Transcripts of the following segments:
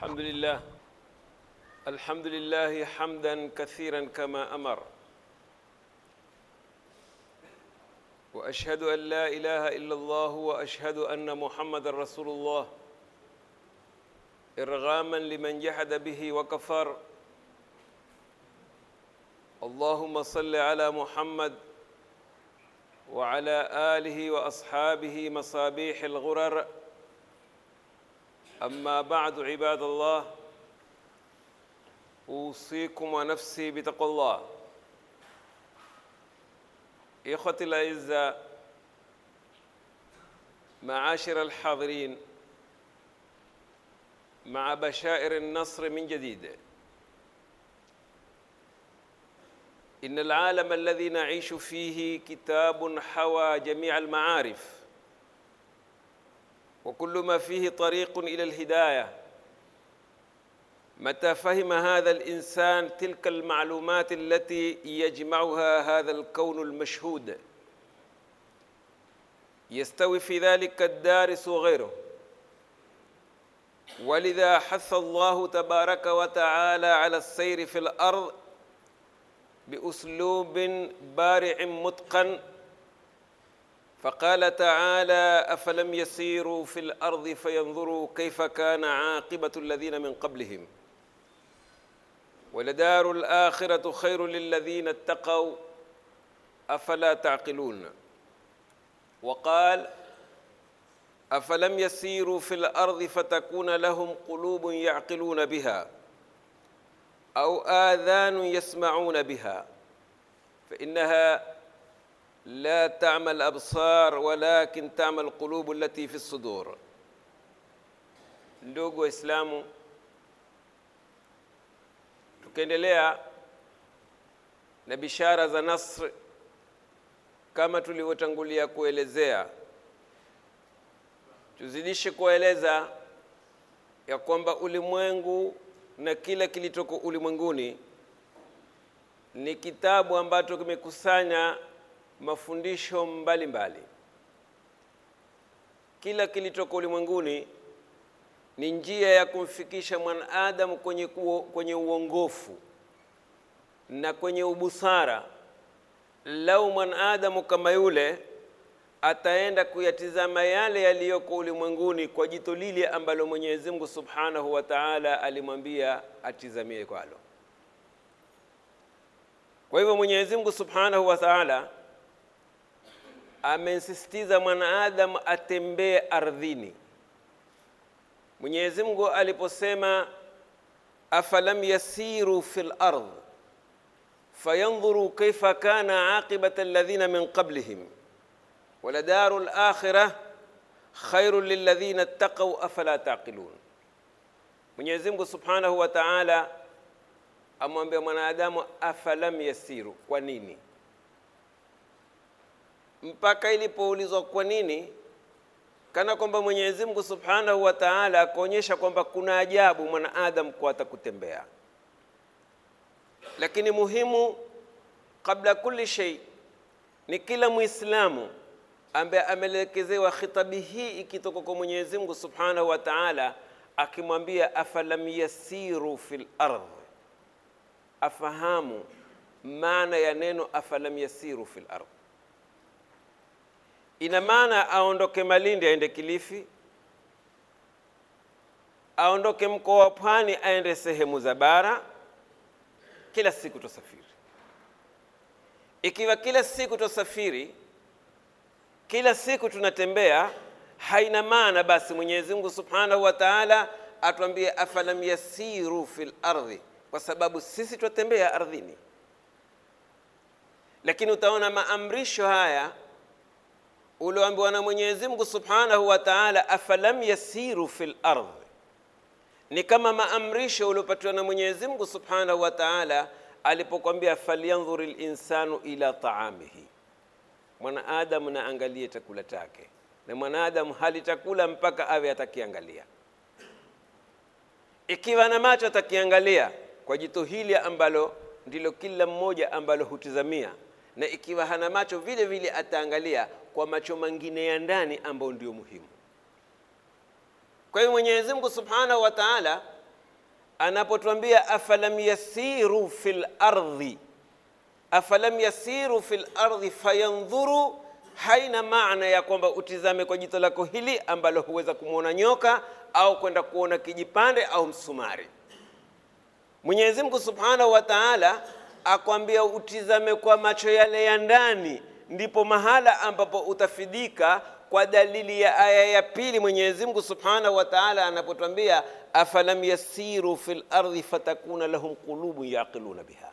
الحمد لله. الحمد لله حمدا كثيرا كما أمر. وأشهد أن لا إله إلا الله وأشهد أن محمدا رسول الله. إرغاما لمن جحد به وكفر. اللهم صل على محمد وعلى آله وأصحابه مصابيح الغرر. أما بعد عباد الله أوصيكم ونفسي بتقوى الله. إخوتي الأعزاء معاشر الحاضرين مع بشائر النصر من جديد. إن العالم الذي نعيش فيه كتاب حوى جميع المعارف. وكل ما فيه طريق إلى الهداية. متى فهم هذا الإنسان تلك المعلومات التي يجمعها هذا الكون المشهود؟ يستوي في ذلك الدارس وغيره. ولذا حث الله تبارك وتعالى على السير في الأرض بأسلوب بارع متقن فقال تعالى أفلم يسيروا في الأرض فينظروا كيف كان عاقبة الذين من قبلهم. ولدار الآخرة خير للذين اتقوا. أفلا تعقلون؟ وقال أفلم يسيروا في الأرض فتكون لهم قلوب يعقلون بها أو آذان يسمعون بها. فإنها لا تعمى الابصار walakin تعمى القلوب التي في الصدور ndugu waislamu tukiendelea na bishara za nasr kama tulivyotangulia kuelezea tuzidishe kueleza ya kwamba ulimwengu na kila kilichoko ulimwenguni ni kitabu ambacho kimekusanya mafundisho mbalimbali mbali. Kila kilichoko ulimwenguni ni njia ya kumfikisha mwanadamu kwenye, kwenye uongofu na kwenye ubusara. Lau mwanadamu kama yule ataenda kuyatizama yale yaliyoko ulimwenguni kwa jito lile ambalo Mwenyezi Mungu Subhanahu wa Ta'ala alimwambia atizamie kwalo. Kwa hivyo Mwenyezi Mungu Subhanahu wa Ta'ala amensisitiza mwanaadamu atembee ardhini. Mwenyezi Mungu aliposema afalam yasiru fil ardh fayandhuru kaifa kana aqibata alladhina min qablihim waladaru alakhirah khairun lilladhina ittaqaw afala taqilun. Mwenyezi Mungu Subhanahu wa Ta'ala amwambia mwanadamu afalam yasiru, kwa nini? Mpaka ilipoulizwa kwa nini, kana kwamba Mwenyezi Mungu Subhanahu wa Ta'ala akaonyesha kwamba kuna ajabu mwanaadamu kwa atakutembea. Lakini muhimu kabla kulli shay ni kila Muislamu ambaye amelekezewa khitabi hii ikitoka kwa Mwenyezi Mungu Subhanahu wa Ta'ala akimwambia afalam yasiru fil ardh, afahamu maana ya neno afalam yasiru fil ardh ina maana aondoke Malindi aende Kilifi, aondoke mkoa wa Pwani aende sehemu za bara. Kila siku tusafiri. Ikiwa kila siku tusafiri, kila siku tunatembea, haina maana basi Mwenyezi Mungu Subhanahu wa Ta'ala atuambie afalam yasiru fil ardhi, kwa sababu sisi twatembea ardhini. Lakini utaona maamrisho haya ulioambiwa na Mwenyezi Mungu Subhanahu wa Ta'ala, afalam yasiru fil ardh, ni kama maamrisho uliopatiwa na Mwenyezi Mungu Subhanahu wa Ta'ala alipokwambia falyanzur linsanu ila taamihi, mwanaadamu na angalie chakula chake, na mwanaadamu hali chakula mpaka awe atakiangalia. Ikiwa na macho atakiangalia kwa jito hili ambalo ndilo kila mmoja ambalo hutizamia, na ikiwa hana macho vile vile ataangalia kwa macho mengine ya ndani ambayo ndio muhimu. Kwa hiyo Mwenyezi Mungu Subhanahu wa Ta'ala anapotwambia afalam yasiru fil ardhi, afalam yasiru fil ardhi fayandhuru, haina maana ya kwamba utizame kwa jicho lako hili ambalo huweza kumwona nyoka au kwenda kuona kijipande au msumari. Mwenyezi Mungu Subhanahu wa Ta'ala akwambia utizame kwa macho yale ya ndani, ndipo mahala ambapo utafidika kwa dalili ya aya ya pili. Mwenyezi Mungu Subhanahu wa Ta'ala anapotwambia afalam yasiru fil ardi fatakuna lahum qulubun yaqiluna biha,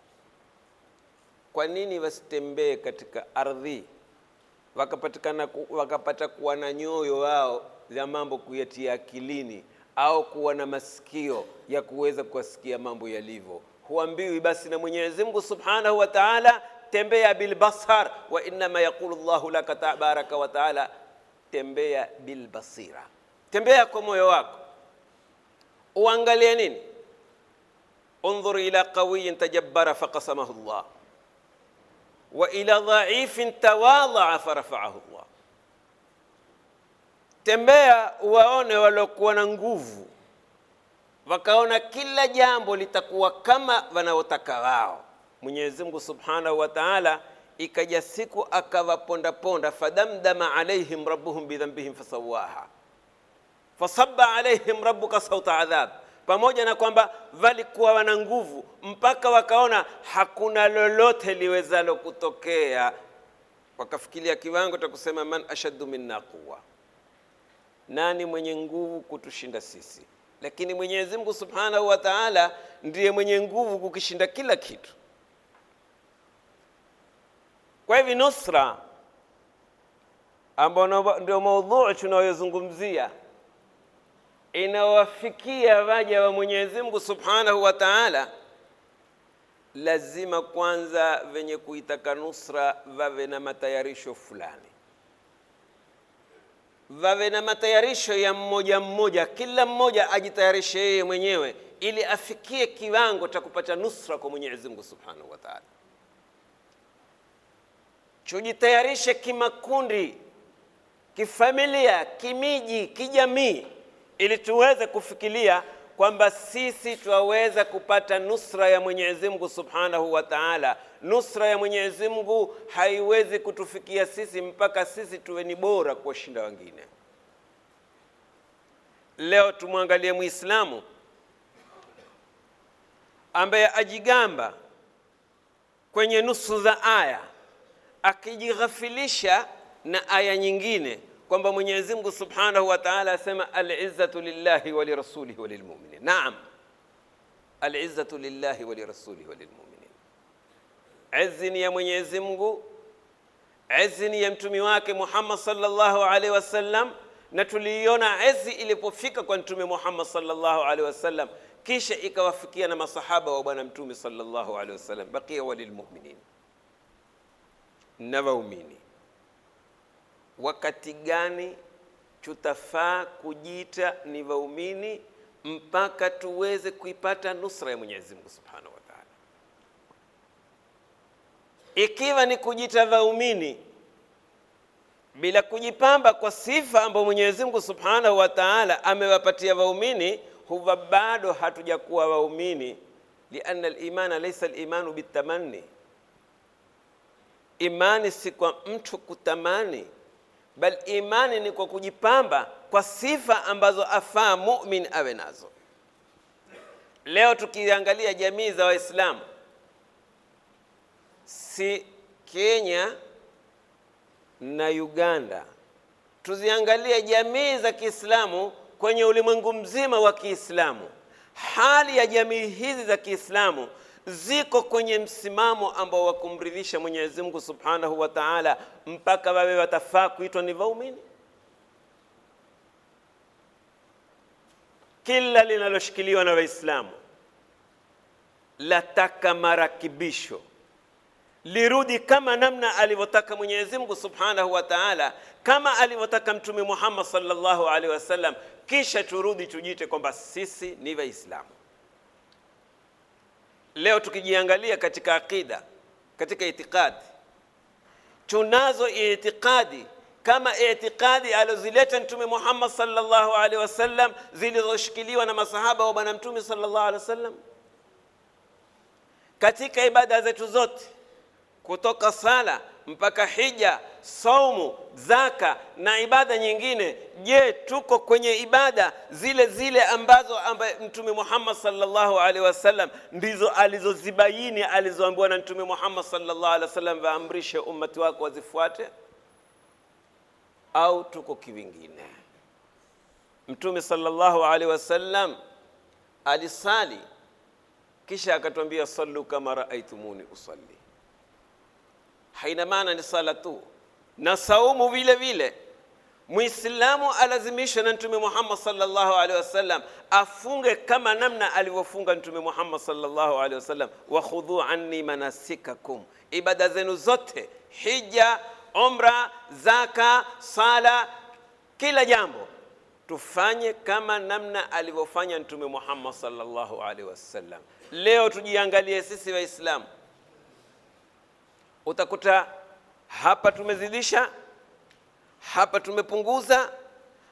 kwa nini wasitembee katika ardhi wakapatikana wakapata kuwa na nyoyo wao za mambo kuyatia akilini au kuwa na masikio ya kuweza kuwasikia mambo yalivyo. Huambiwi basi na Mwenyezi Mungu Subhanahu wa Ta'ala, tembea bilbasar, wa innama yaqulu Allahu laka tabaraka wa taala, tembea bilbasira, tembea kwa moyo wako. Uangalie nini? undhur ila qawiyin tajabbara faqasamahu Allah wa ila dhaifin tawadhaa farafaahu Allah tembea waone waliokuwa na nguvu, wakaona kila jambo litakuwa kama wanaotaka wao. Mwenyezi Mungu Subhanahu wa Ta'ala, ikaja siku akawapondaponda, fadamdama alaihim rabbuhum bidhanbihim fasawaha fasabba alaihim rabbuka sauta adhab, pamoja na kwamba walikuwa wana nguvu mpaka wakaona hakuna lolote liwezalo kutokea, wakafikiria kiwango cha kusema man ashaddu minna quwa, nani mwenye nguvu kutushinda sisi? Lakini Mwenyezi Mungu Subhanahu wa Ta'ala ndiye mwenye nguvu kukishinda kila kitu. Kwa hivi nusra, ambao ndio maudhui tunayozungumzia, inawafikia waja wa Mwenyezi Mungu Subhanahu wa Ta'ala, lazima kwanza venye kuitaka nusra vawe na matayarisho fulani vawe na matayarisho ya mmoja mmoja, kila mmoja ajitayarishe yeye mwenyewe ili afikie kiwango cha kupata nusra kwa Mwenyezi Mungu Subhanahu wa Ta'ala. Tujitayarishe kimakundi, kifamilia, kimiji, kijamii, ili tuweze kufikiria kwamba sisi twaweza kupata nusra ya Mwenyezi Mungu Subhanahu wa Ta'ala. Nusra ya Mwenyezi Mungu haiwezi kutufikia sisi mpaka sisi tuwe ni bora kuwashinda wengine. Leo tumwangalie Muislamu ambaye ajigamba kwenye nusu za aya akijighafilisha na aya nyingine kwamba Mwenyezi Mungu Subhanahu wa Ta'ala asema al-izzatu lillahi wa lirasulihi wa lilmu'minin. Naam, al-izzatu lillahi wa lirasulihi wa lilmu'minin. Izzi ni ya Mwenyezi Mungu, izzi ni ya mtumi wake Muhammad sallallahu alaihi wasallam, na tuliiona izzi ilipofika kwa mtume Muhammad sallallahu alaihi wasallam, kisha ikawafikia na masahaba wa bwana mtume sallallahu alaihi wasallam, baqiya wa lilmu'minin, na waumini. Wakati gani tutafaa kujiita ni waumini mpaka tuweze kuipata nusra ya Mwenyezi Mungu Subhanahu wa Ta'ala. Ikiwa ni kujiita waumini bila kujipamba kwa sifa ambayo Mwenyezi Mungu Subhanahu wa Ta'ala amewapatia waumini, huwa bado hatujakuwa waumini, lianna al-imana laysa al-imanu bitamanni, imani si kwa mtu kutamani bal imani ni kwa kujipamba kwa sifa ambazo afaa mumin awe nazo. Leo tukiangalia jamii za Waislamu, si Kenya na Uganda, tuziangalie jamii za Kiislamu kwenye ulimwengu mzima wa Kiislamu, hali ya jamii hizi za Kiislamu ziko kwenye msimamo ambao wa kumridhisha Mwenyezi Mungu Subhanahu wa Ta'ala, mpaka wawe watafaa kuitwa ni waumini. Kila linaloshikiliwa na Waislamu lataka marakibisho, lirudi kama namna alivyotaka Mwenyezi Mungu Subhanahu wa Ta'ala, kama alivyotaka Mtume Muhammad sallallahu alaihi wasallam, kisha turudi tujite kwamba sisi ni Waislamu. Leo tukijiangalia katika akida, katika itikadi, tunazo itikadi kama itikadi alizileta Mtume Muhammad sallallahu alaihi wasallam zilizoshikiliwa na masahaba wa Bwana Mtume sallallahu alaihi wasallam. Katika ibada zetu zote kutoka sala mpaka hija, saumu, zaka na ibada nyingine. Je, tuko kwenye ibada zile zile ambazo ambaye Mtume Muhammad sallallahu alaihi wasallam ndizo alizozibaini alizoambiwa na Mtume Muhammad sallallahu alaihi wasallam waamrishe ummati wako wazifuate, au tuko kivingine? Mtume sallallahu alaihi wasallam alisali kisha akatwambia, sallu kama raaitumuni usalli haina maana ni sala tu na saumu vile vile. Muislamu alazimishwa na Mtume Muhammad sallallahu alaihi wasallam afunge kama namna alivyofunga Mtume Muhammad sallallahu alaihi wasallam, wa khudhu anni manasikakum, ibada zenu zote, hija, umra, zaka, sala, kila jambo tufanye kama namna alivyofanya Mtume Muhammad sallallahu alaihi wasallam. Leo tujiangalie sisi Waislamu, utakuta hapa tumezidisha, hapa tumepunguza,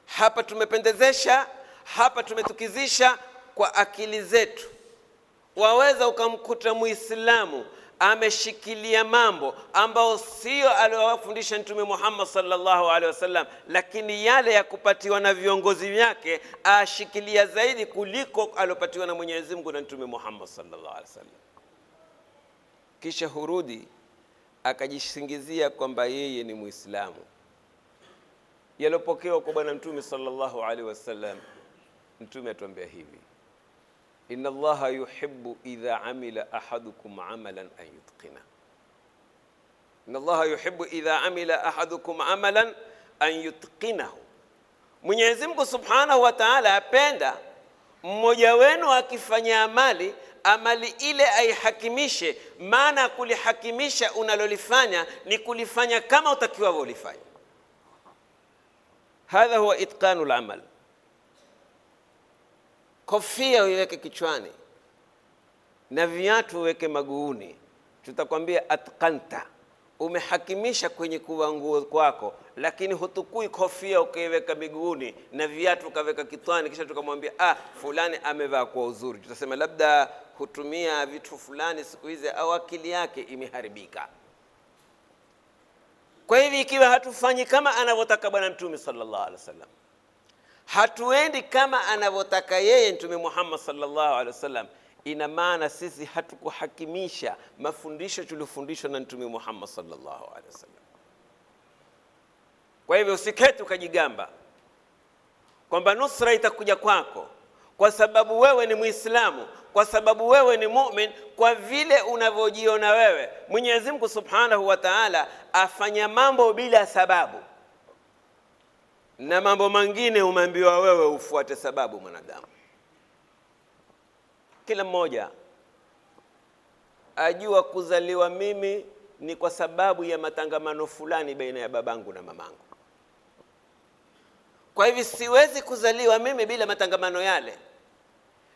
hapa tumependezesha, hapa tumetukizisha kwa akili zetu. Waweza ukamkuta Muislamu ameshikilia mambo ambayo sio aliyowafundisha Mtume Muhammad sallallahu alaihi wasallam, lakini yale ya kupatiwa na viongozi vyake ashikilia zaidi kuliko aliyopatiwa na Mwenyezi Mungu na Mtume Muhammad sallallahu alaihi wasallam, kisha hurudi akajisingizia kwamba yeye ni Muislamu. Yalopokewa kwa Bwana Mtume sallallahu alaihi wasallam, Mtume atuambia hivi, inna Allaha yuhibbu idha amila ahadukum amalan an yutqina, inna Allaha yuhibbu idha amila ahadukum amalan an yutqinahu, Mwenyezi Mungu subhanahu wa ta'ala apenda mmoja wenu akifanya amali amali ile aihakimishe. Maana ya kulihakimisha unalolifanya ni kulifanya kama utakiwa ulifanya. Hadha huwa itqanu lamal. Kofia uiweke kichwani na viatu uweke maguuni, tutakwambia atqanta, umehakimisha kwenye kuvaa nguo kwako, lakini hutukui kofia ukaiweka miguuni na viatu ukaweka kitwani, kisha tukamwambia ah, fulani amevaa kwa uzuri, tutasema labda hutumia vitu fulani siku hizi au akili yake imeharibika. Kwa hivyo ikiwa hatufanyi kama anavyotaka Bwana Mtume sallallahu alaihi wasallam, hatuendi kama anavyotaka yeye Mtume Muhammad sallallahu alaihi wasallam, ina maana sisi hatukuhakimisha mafundisho tuliofundishwa na Mtume Muhammad sallallahu alaihi wasallam. Kwa hivyo usiketi ukajigamba kwamba nusra itakuja kwako kwa sababu wewe ni Muislamu, kwa sababu wewe ni mumin, kwa vile unavyojiona wewe. Mwenyezi Mungu Subhanahu wa Ta'ala afanya mambo bila sababu, na mambo mengine umeambiwa wewe ufuate sababu. Mwanadamu kila mmoja ajua kuzaliwa mimi ni kwa sababu ya matangamano fulani baina ya babangu na mamangu. Kwa hivyo siwezi kuzaliwa mimi bila matangamano yale,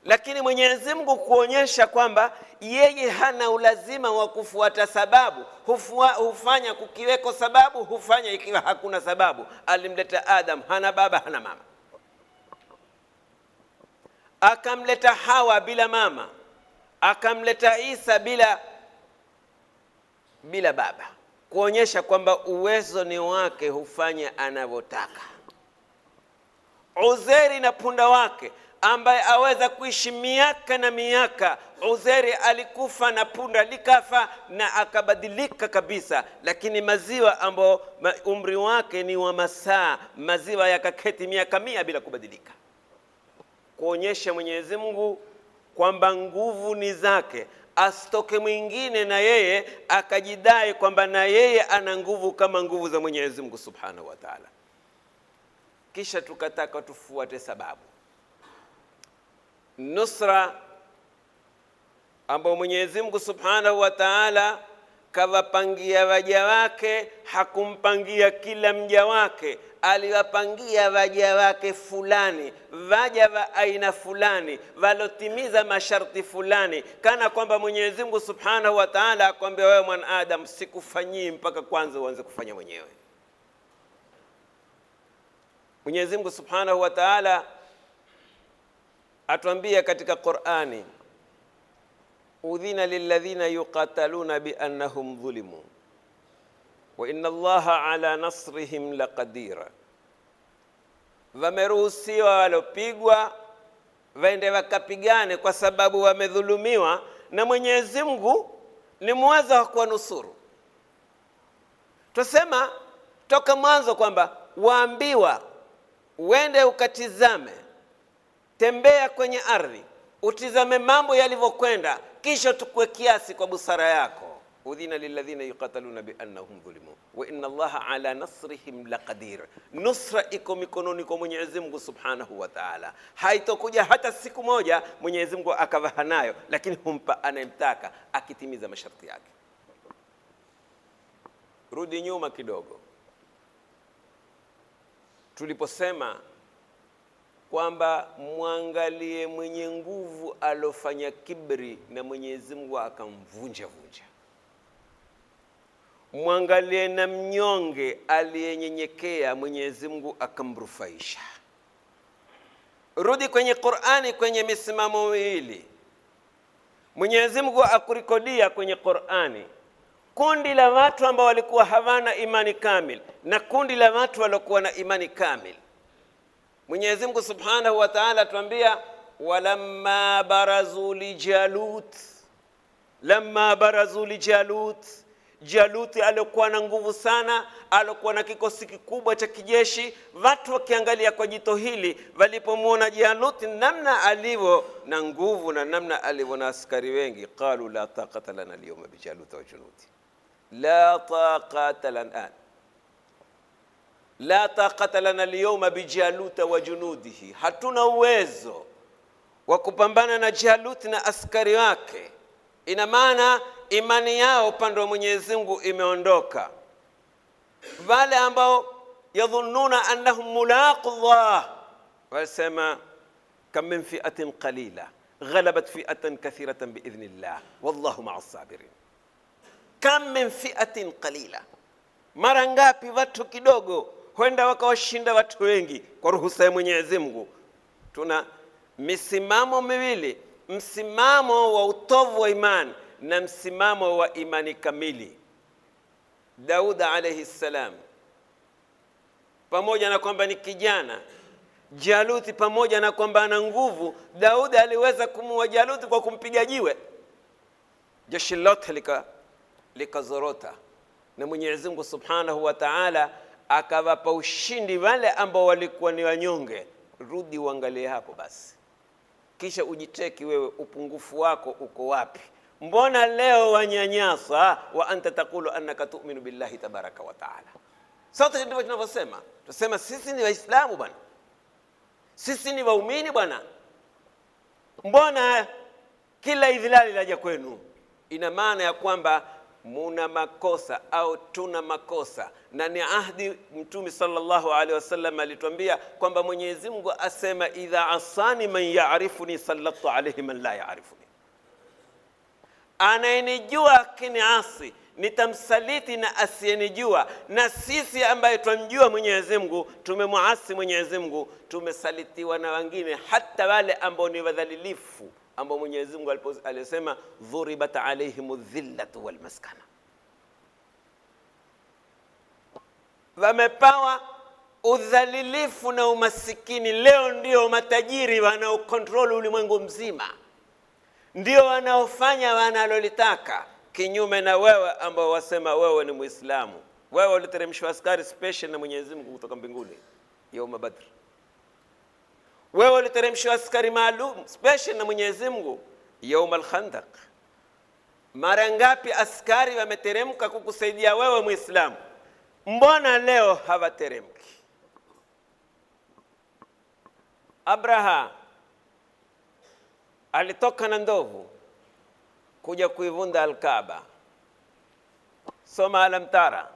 lakini Mwenyezi Mungu kuonyesha kwamba yeye hana ulazima wa kufuata sababu, hufua, hufanya kukiweko sababu, hufanya ikiwa hakuna sababu. Alimleta Adam, hana baba hana mama, akamleta Hawa bila mama, akamleta Isa bila bila baba, kuonyesha kwamba uwezo ni wake, hufanya anavyotaka. Uzeri na punda wake ambaye aweza kuishi miaka na miaka. Uzeri alikufa na punda likafa na akabadilika kabisa, lakini maziwa ambayo umri wake ni wa masaa, maziwa yakaketi miaka mia bila kubadilika, kuonyesha Mwenyezi Mungu kwamba nguvu ni zake, asitoke mwingine na yeye akajidai kwamba na yeye ana nguvu kama nguvu za Mwenyezi Mungu Subhanahu wa Ta'ala kisha tukataka tufuate sababu. Nusra ambao Mwenyezi Mungu Subhanahu wa Ta'ala kawapangia waja wake, hakumpangia kila mja wake, aliwapangia waja wake fulani, waja wa aina fulani, walotimiza masharti fulani, kana kwamba Mwenyezi Mungu Subhanahu wa Ta'ala akwambia wewe mwanadamu, sikufanyii mpaka kwanza uanze kufanya mwenyewe Mwenyezi Mungu Subhanahu wa Ta'ala atuambia katika Qur'ani, udhina lilladhina yuqataluna biannahum dhulimu wa inna Allaha ala nasrihim laqadira, wameruhusiwa walopigwa waende wakapigane kwa sababu wamedhulumiwa, na Mwenyezi Mungu ni muweza wa kuwanusuru. Twasema toka mwanzo kwamba waambiwa uende ukatizame, tembea kwenye ardhi, utizame mambo yalivyokwenda, kisha tukue kiasi kwa busara yako. udhina lilladhina yuqataluna biannahum dhulimu wa inna Allaha ala nasrihim laqadir, nusra iko mikononi kwa Mwenyezi Mungu subhanahu wa taala. Haitokuja hata siku moja Mwenyezi Mungu akavaha nayo, lakini humpa anayemtaka akitimiza masharti yake. Rudi nyuma kidogo, tuliposema kwamba mwangalie mwenye nguvu alofanya kibri na Mwenyezi Mungu akamvunja vunja, mwangalie na mnyonge aliyenyenyekea, Mwenyezi Mungu akamrufaisha. Rudi kwenye Qur'ani, kwenye misimamo miwili, Mwenyezi Mungu akurikodia kwenye Qur'ani kundi la watu ambao walikuwa hawana imani kamil na kundi la watu waliokuwa na imani kamil. Mwenyezi Mungu Subhanahu wa Ta'ala atuambia walamma barazu lijalut, lamma barazu li Jalut, Jaluti aliokuwa na nguvu sana, aliokuwa na kikosi kikubwa cha kijeshi. Watu wakiangalia kwa jito hili, walipomwona Jaluti namna alivyo na nguvu na namna alivyo na askari wengi, qalu la taqata lana alyawma bijaluta wa لا طاقة لنا الآن لا طاقة لنا اليوم بجالوت وجنوده. حتونا ويزو. وكبنبانا جالوتنا أسكري واكي إن معنى إيماني ياو باندو من يزنغو فالي أمبو يظنون أنهم ملاق الله والسماء كم من فئة قليلة غلبت فئة كثيرة بإذن الله والله مع الصابرين kam min fi'atin qalila, mara ngapi watu kidogo huenda wakawashinda watu wengi kwa ruhusa ya Mwenyezi Mungu. Tuna misimamo miwili, msimamo wa utovu wa imani na msimamo wa imani kamili. Dauda alayhi salam, pamoja na kwamba ni kijana Jaluti, pamoja na kwamba ana nguvu, Daudi aliweza kumuua Jaluti kwa kumpiga jiwe, jeshi lote lika likazorota na Mwenyezi Mungu Subhanahu wa Ta'ala akawapa ushindi wale ambao walikuwa ni wanyonge. Rudi uangalie hapo basi, kisha ujiteki wewe, upungufu wako uko wapi? Mbona leo wanyanyasa? wa anta taqulu annaka tu'minu billahi tabaraka wa ta'ala. Sote ndivyo tunavyosema, tunasema sisi ni Waislamu bwana, sisi ni waumini bwana, mbona kila idhilali laja kwenu? Ina maana ya kwamba muna makosa au tuna makosa, na ni ahdi. Mtume sallallahu alaihi wasallam alituambia kwamba Mwenyezi Mungu asema, idha asani man yaarifuni sallatu alaihi man la yaarifuni, anayenijua akiniasi nitamsaliti na asiyenijua. Na sisi ambaye twamjua Mwenyezi Mungu tumemwasi Mwenyezi Mungu, tumesalitiwa na wengine, hata wale ambao ni wadhalilifu ambao Mwenyezi Mungu alisema dhuribat alaihim dhillatu wal maskana, wamepawa udhalilifu na umasikini. Leo ndio matajiri wanaokontroli ulimwengu mzima, ndio wanaofanya wanalolitaka, kinyume na wewe ambao wasema wewe ni Muislamu. Wewe uliteremshwa askari special na Mwenyezi Mungu kutoka mbinguni yauma Badr wewe uliteremshiwa askari maalum special na Mwenyezi Mungu yaum al-Khandaq. Mara ngapi askari wameteremka kukusaidia wewe Muislamu? Mbona leo hawateremki? Abraha alitoka na ndovu kuja kuivunda Al-Kaaba. Soma Alam Tara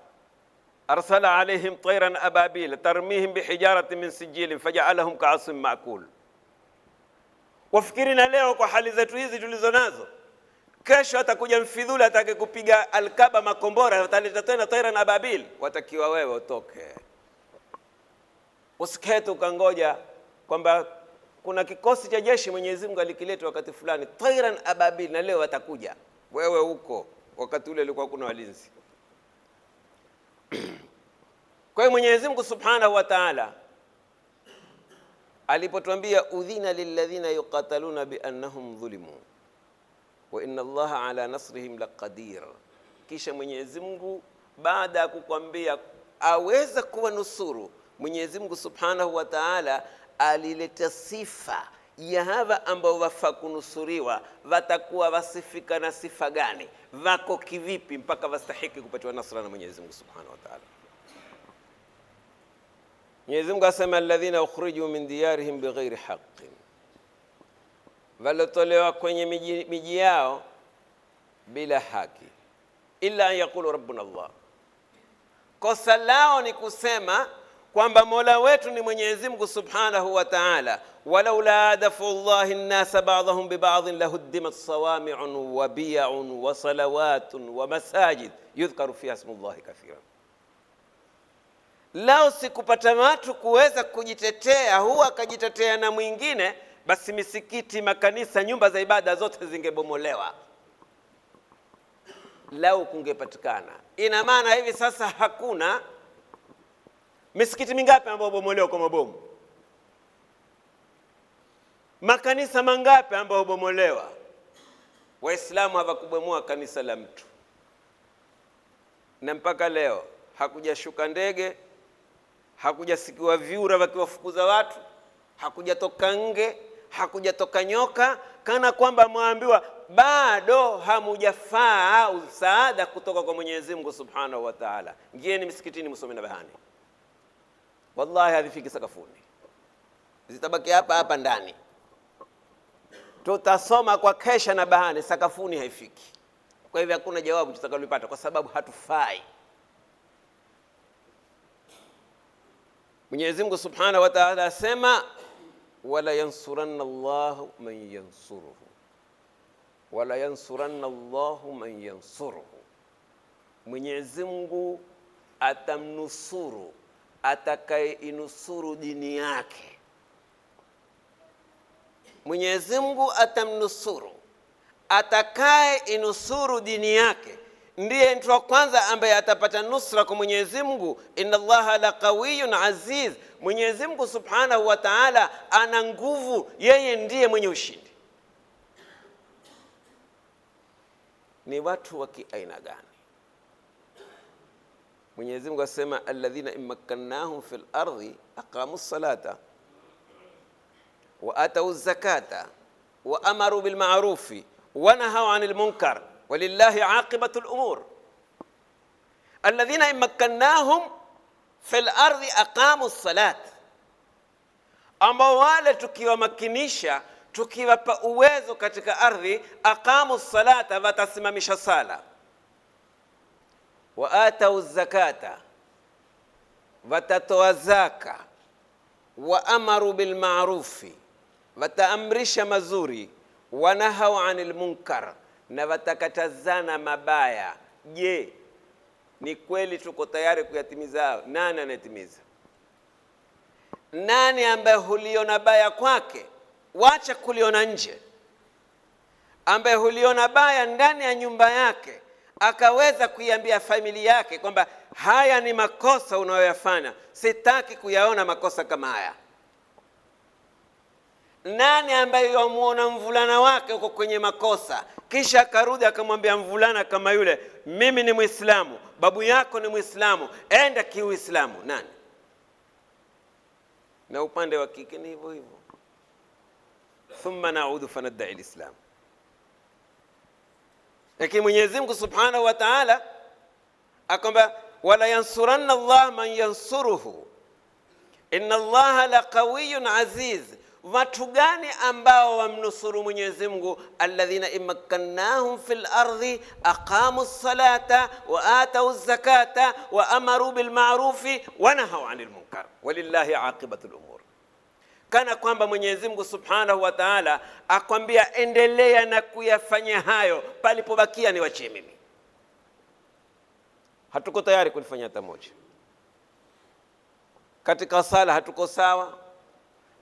arsala alaihim tairan ababil tarmihim bihijarati min sijilin fajaalahum kaasfin maakul. Wafikiri na leo kwa hali zetu hizi tulizo nazo, kesho atakuja mfidhuli atake kupiga Alkaba makombora, wataleta tena tairan ababil, watakiwa wewe utoke. usikete ukangoja kwamba kuna kikosi cha jeshi Mwenyezi Mungu alikileta wakati fulani, tairan ababil, na leo watakuja. Wewe huko wakati ule ulikuwa kuna walinzi. Kwa hiyo Mwenyezi Mungu Subhanahu wa Ta'ala alipotuambia udhina lilladhina yuqataluna biannahum dhulimu wa inna Allaha ala nasrihim laqadir, kisha Mwenyezi Mungu baada ya kukwambia aweza kuwa nusuru, Mwenyezi Mungu Subhanahu wa Ta'ala alileta sifa ya hawa ambao wafaa kunusuriwa, watakuwa wasifika na sifa gani, wako kivipi mpaka wastahiki kupatiwa nasra na Mwenyezi Mungu Subhanahu wa Ta'ala. Mwenyezi Mungu asema alladhina ukhriju min diyarihim bighairi haqqin, walotolewa kwenye miji, miji yao bila haki, illa an yaqulu rabbuna Allah. Kosa lao ni kusema kwamba mola wetu ni Mwenyezi Mungu Subhanahu wa Ta'ala, walaula dafu llahi nnasa ba'dahum biba'dhin lahuddimat sawami'un wa biya'un wa salawatun wa masajid yudhkaru fiha ismullahi kathiran lao sikupata watu kuweza kujitetea, huwa akajitetea na mwingine, basi misikiti, makanisa, nyumba za ibada zote zingebomolewa lau kungepatikana. Ina maana hivi sasa hakuna misikiti mingapi ambayo bomolewa kwa mabomu? Makanisa mangapi ambayo bomolewa? Waislamu hawakubomoa kanisa la mtu, na mpaka leo hakujashuka ndege hakujasikiwa vyura wakiwafukuza watu, hakujatoka nge, hakujatoka nyoka, kana kwamba mwambiwa bado hamujafaa usaada kutoka kwa Mwenyezi Mungu Subhanahu wa Ta'ala. Ngieni msikitini msome na bahani, wallahi hazifiki sakafuni, zitabaki hapa hapa ndani. Tutasoma kwa kesha na bahani, sakafuni haifiki. Kwa hivyo hakuna jawabu tutakalipata kwa sababu hatufai. Mwenyezi Mungu Subhanahu wa Ta'ala asema wala yansuranna Allahu man yansuruhu, wala yansuranna Allahu man yansuruhu, Mwenyezi Mungu atamnusuru atakayeinusuru dini yake. Mwenyezi Mungu atamnusuru atakaye inusuru dini yake ndiye mtu wa kwanza ambaye atapata nusra kwa Mwenyezi Mungu. Inna Allaha la qawiyun aziz, Mwenyezi Mungu Subhanahu wa Ta'ala ana nguvu, yeye ndiye mwenye ushindi. Ni watu wa kiaina gani? Mwenyezi Mungu asema alladhina immakkannahum fil ardi aqamu salata wa atau zakata wa amaru bil ma'rufi wa nahaw 'anil munkar walillahi aqibatu lumur alladhina immakkannahum fi lardi aqamu salat, ambao wale tukiwamakinisha tukiwapa uwezo katika ardhi, aqamu salata, watasimamisha sala, wa atau zakata, watatoa zaka, wa amaru bilmarufi, wataamrisha mazuri, wanahau anil munkar na watakatazana mabaya. Je, ni kweli tuko tayari kuyatimiza? Nani anayetimiza? Nani ambaye huliona baya kwake, wacha kuliona nje, ambaye huliona baya ndani ya nyumba yake, akaweza kuiambia familia yake kwamba haya ni makosa unayoyafanya, sitaki kuyaona makosa kama haya? Nani ambaye wamwona mvulana wake uko kwenye makosa, kisha akarudi akamwambia mvulana kama yule, mimi ni Mwislamu, babu yako ni Mwislamu, enda kiuislamu? Nani? Na upande wa kike ni hivyo hivyo, thumma naudu fanadai lislam. Lakini Mwenyezi Mungu subhanahu wa taala akwamba wala yansuranna man yansuruhu inna llaha la qawiyun aziz Watu gani ambao wamnusuru Mwenyezi Mungu? alladhina imakkannahum fil ardi aqamu ssalata wa atau zakata wa amaru bil ma'rufi wa nahau anil munkar walillahi aqibatu lumur. Kana kwamba Mwenyezi Mungu subhanahu wa taala akwambia endelea na kuyafanya hayo, palipobakia ni wachie mimi. Hatuko tayari kulifanya hata moja. katika sala hatuko sawa,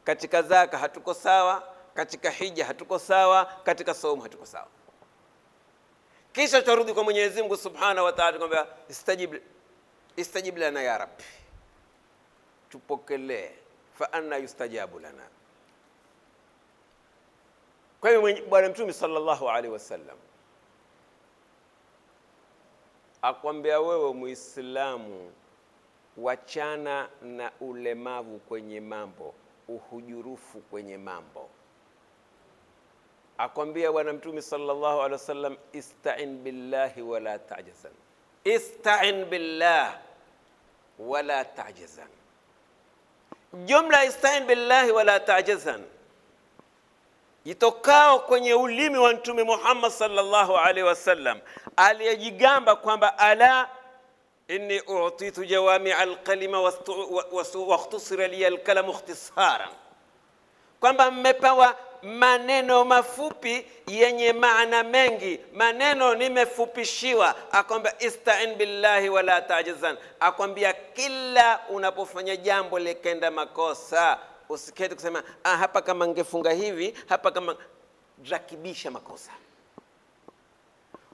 katika zaka hatuko sawa, katika hija hatuko sawa, katika saumu hatuko sawa. Kisha tutarudi kwa Mwenyezi Mungu Subhanahu wa Ta'ala, kwamba istajib, istajib lana ya Rabbi, tupokelee. Fa anna yustajabu lana. Kwa hiyo Bwana Mtume sallallahu alaihi wasallam akwambia wewe Muislamu, wachana na ulemavu kwenye mambo, uhujurufu kwenye mambo. Akwambia Bwana Mtume sallallahu alaihi wasallam, istain billahi wala tajazan, istain billah wala tajazan. Jumla istain billahi wala tajazan itokao kwenye ulimi wa Mtume Muhammad sallallahu alaihi wasallam aliyejigamba kwamba ala inni utitu jawamia alkalima wakhtusira liya alkalamu ikhtisara, kwamba mmepewa maneno mafupi yenye maana mengi, maneno nimefupishiwa. Akwambia istain billahi wala tajazan, akwambia kila unapofanya jambo likenda makosa usiketi kusema ah, hapa kama ngefunga hivi, hapa kama rakibisha makosa.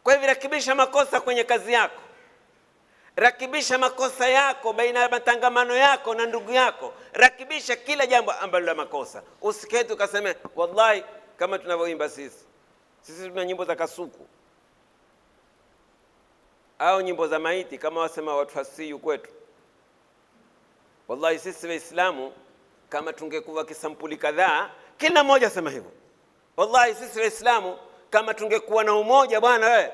Kwa hivyo rakibisha makosa kwenye kazi yako, rakibisha makosa yako baina ya matangamano yako na ndugu yako, rakibisha kila jambo ambalo la makosa. Usiketi ukaseme wallahi, kama tunavyoimba sisi, sisi tuna nyimbo za kasuku au nyimbo za maiti, kama wasema watu kwetu. Wallahi sisi Waislamu kama tungekuwa kisampuli kadhaa, kila mmoja asema hivyo. Wallahi sisi Waislamu kama tungekuwa na umoja bwana we,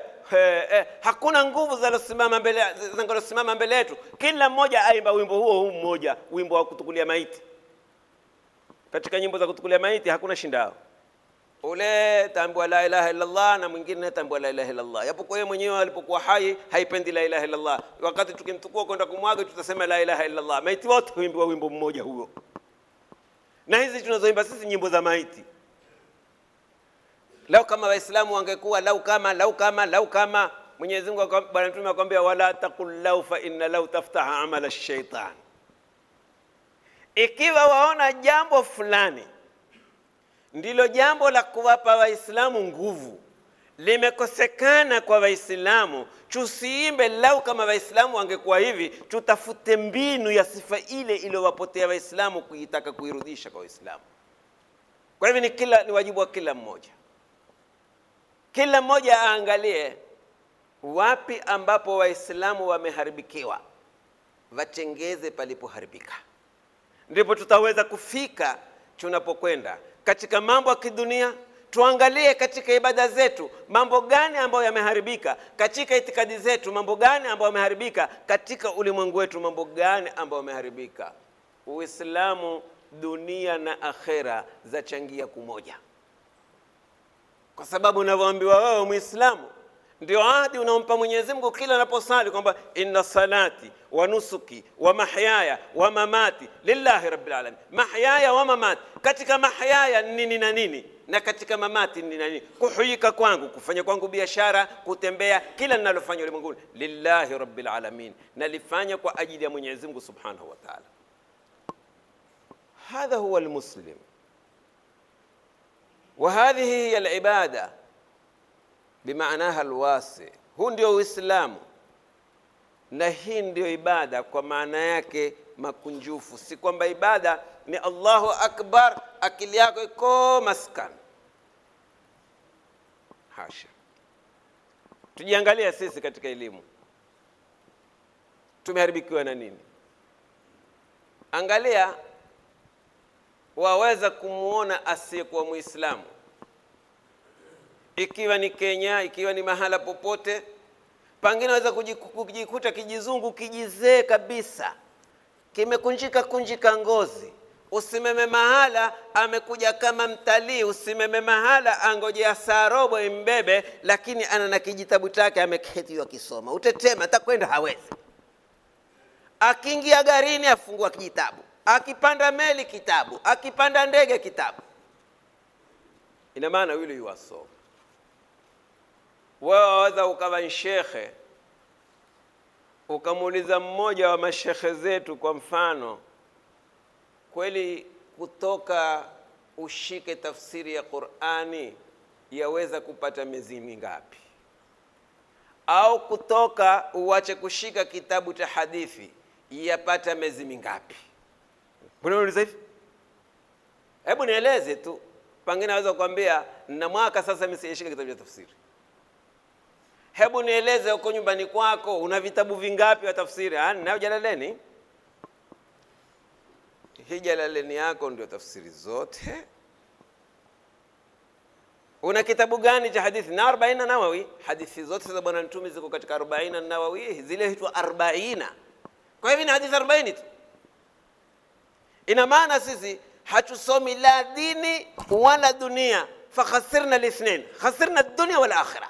hakuna nguvu zalosimama mbele mbele yetu, kila mmoja aimba wimbo huo huu mmoja, wimbo wa kutukulia maiti. Katika nyimbo za kutukulia maiti hakuna shindao, ule tambua la ilaha illallah na mwingine tambua la ilaha illallah, japokuwa yeye mwenyewe alipokuwa hai haipendi la ilaha illallah. Wakati tukimtukua kwenda kumwaga tutasema la ilaha illallah. Maiti wote huimbiwa wimbo mmoja huo na hizi tunazoimba sisi nyimbo za maiti. Lau kama Waislamu wangekuwa lau kama lau kama lau kama, Mwenyezi Mungu Bwana Mtume akwambia, wala taqul lau fa inna lau taftaha amala shaitan. Ikiwa waona jambo fulani ndilo jambo la kuwapa Waislamu nguvu limekosekana kwa Waislamu, tusiimbe lau kama Waislamu wangekuwa hivi, tutafute mbinu ya sifa ile iliyowapotea Waislamu kuitaka kuirudisha kwa Waislamu. Kwa hivyo ni kila ni wajibu wa kila mmoja, kila mmoja aangalie wapi ambapo Waislamu wameharibikiwa, watengeze palipoharibika, ndipo tutaweza kufika tunapokwenda katika mambo ya kidunia. Tuangalie katika ibada zetu mambo gani ambayo yameharibika, katika itikadi zetu mambo gani ambayo yameharibika, katika ulimwengu wetu mambo gani ambayo yameharibika. Uislamu, dunia na akhera zachangia kumoja, kwa sababu unavyoambiwa wewe Muislamu ndio ahadi unaompa Mwenyezi Mungu kila anaposali kwamba inna salati wa nusuki wa mahyaya wa mamati lillahi rabbil alamin. Mahyaya wa mamati, katika mahyaya nini na nini na katika mamati ni nini? Kuhuyika kwangu, kufanya kwangu biashara, kutembea, kila ninalofanya ulimwenguni lillahi rabbil alamin, nalifanya kwa ajili ya Mwenyezi Mungu subhanahu wa ta'ala. Hadha huwa almuslim wa hadhihi hiya alibada bimaanaha alwasi. Huu ndio Uislamu na hii ndio ibada kwa maana yake makunjufu. Si kwamba ibada ni Allahu akbar, akili yako iko maskan. Hasha! Tujiangalia sisi katika elimu, tumeharibikiwa na nini? Angalia, waweza kumwona asiyekuwa Muislamu. Ikiwa ni Kenya, ikiwa ni mahala popote pangine, waweza kujikuta kijizungu kijizee kabisa, kimekunjika kunjika ngozi. Usimeme mahala amekuja kama mtalii, usimeme mahala angojea saa robo imbebe, lakini ana na kijitabu chake ameketi kisoma. Utetema, atakwenda hawezi. Akiingia garini afungua kijitabu, akipanda meli kitabu, akipanda ndege kitabu. Ina maana yule yuwasoma wewe waweza ukawa nshekhe ukamuuliza mmoja wa mashekhe zetu, kwa mfano kweli kutoka ushike tafsiri ya Qur'ani yaweza kupata miezi mingapi? Au kutoka uwache kushika kitabu cha hadithi yapata miezi mingapi? Unauliza hivi? Hebu nieleze tu, pengine naweza kukwambia na mwaka sasa mimi sijashika kitabu cha tafsiri. Hebu nieleze uko nyumbani kwako una vitabu vingapi vya tafsiri? Ah, ninayo Jalaleni. Hii Jalaleni yako ndio tafsiri zote? Una kitabu gani cha hadithi? Na 40 Nawawi. Hadithi zote za Bwana Mtume ziko katika 40 Nawawi, zile huitwa 40. Kwa hivyo ni hadithi 40 tu. Ina maana sisi hatusomi la dini wala dunia, fakhasirna lithnain, khasirna dunia wal akhira,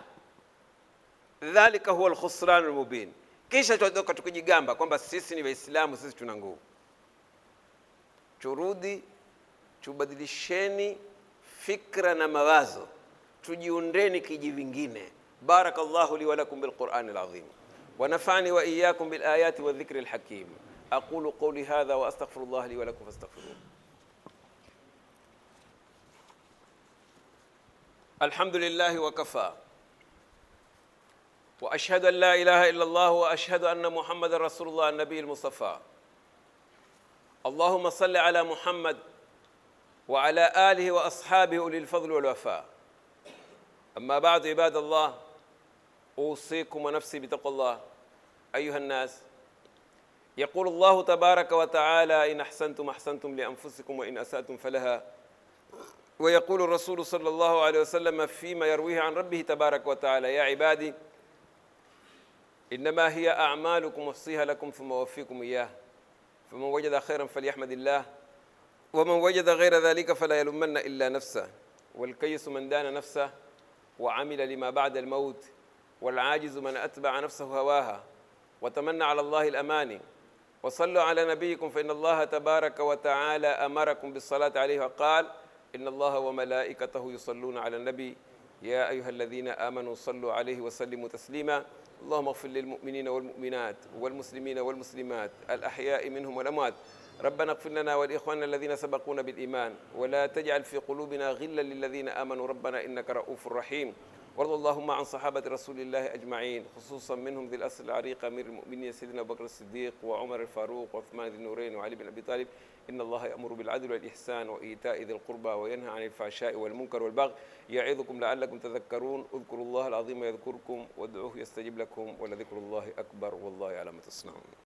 Dhalika huwa alkhusran almubin. Kisha tuadoka tukijigamba kwamba sisi ni Waislamu, sisi tuna nguvu. Turudi tubadilisheni fikra na mawazo, tujiundeni kiji vingine. Barakallahu li wa lakum bilqurani alazim wa nafani wa iyyakum bilayati wa alhakim. أقول قولي هذا وأستغفر الله لي ولكم فاستغفروه. الحمد لله وكفى. وأشهد أن لا إله إلا الله وأشهد أن محمد رسول الله النبي المصطفى. اللهم صل على محمد وعلى آله وأصحابه أولي الفضل والوفاء. أما بعد عباد الله أوصيكم ونفسي بتقوى الله. أيها الناس يقول الله تبارك وتعالى إن أحسنتم أحسنتم لأنفسكم وإن أسأتم فلها. ويقول الرسول صلى الله عليه وسلم فيما يرويه عن ربه تبارك وتعالى يا عبادي إنما هي أعمالكم أحصيها لكم ثم أوفيكم إياه. فمن وجد خيرا فليحمد الله ومن وجد غير ذلك فلا يلومن إلا نفسه. والكيس من دان نفسه وعمل لما بعد الموت والعاجز من أتبع نفسه هواها وتمنى على الله الأماني. وصلوا على نبيكم فإن الله تبارك وتعالى أمركم بالصلاة عليه وقال إن الله وملائكته يصلون على النبي. يا أيها الذين آمنوا صلوا عليه وسلموا تسليما. اللهم اغفر للمؤمنين والمؤمنات والمسلمين والمسلمات الأحياء منهم والأموات. ربنا اغفر لنا ولإخواننا الذين سبقونا بالإيمان. ولا تجعل في قلوبنا غلا للذين آمنوا. ربنا إنك رؤوف رحيم. وارض اللهم عن صحابة رسول الله أجمعين خصوصا منهم ذي الأصل العريق أمير المؤمنين سيدنا أبو بكر الصديق وعمر الفاروق وعثمان ذي النورين وعلي بن أبي طالب. إن الله يأمر بالعدل والإحسان وإيتاء ذي القربى وينهى عن الفحشاء والمنكر والبغي. يعظكم لعلكم تذكرون. اذكروا الله العظيم يذكركم وادعوه يستجب لكم ولذكر الله أكبر والله على ما تصنعون.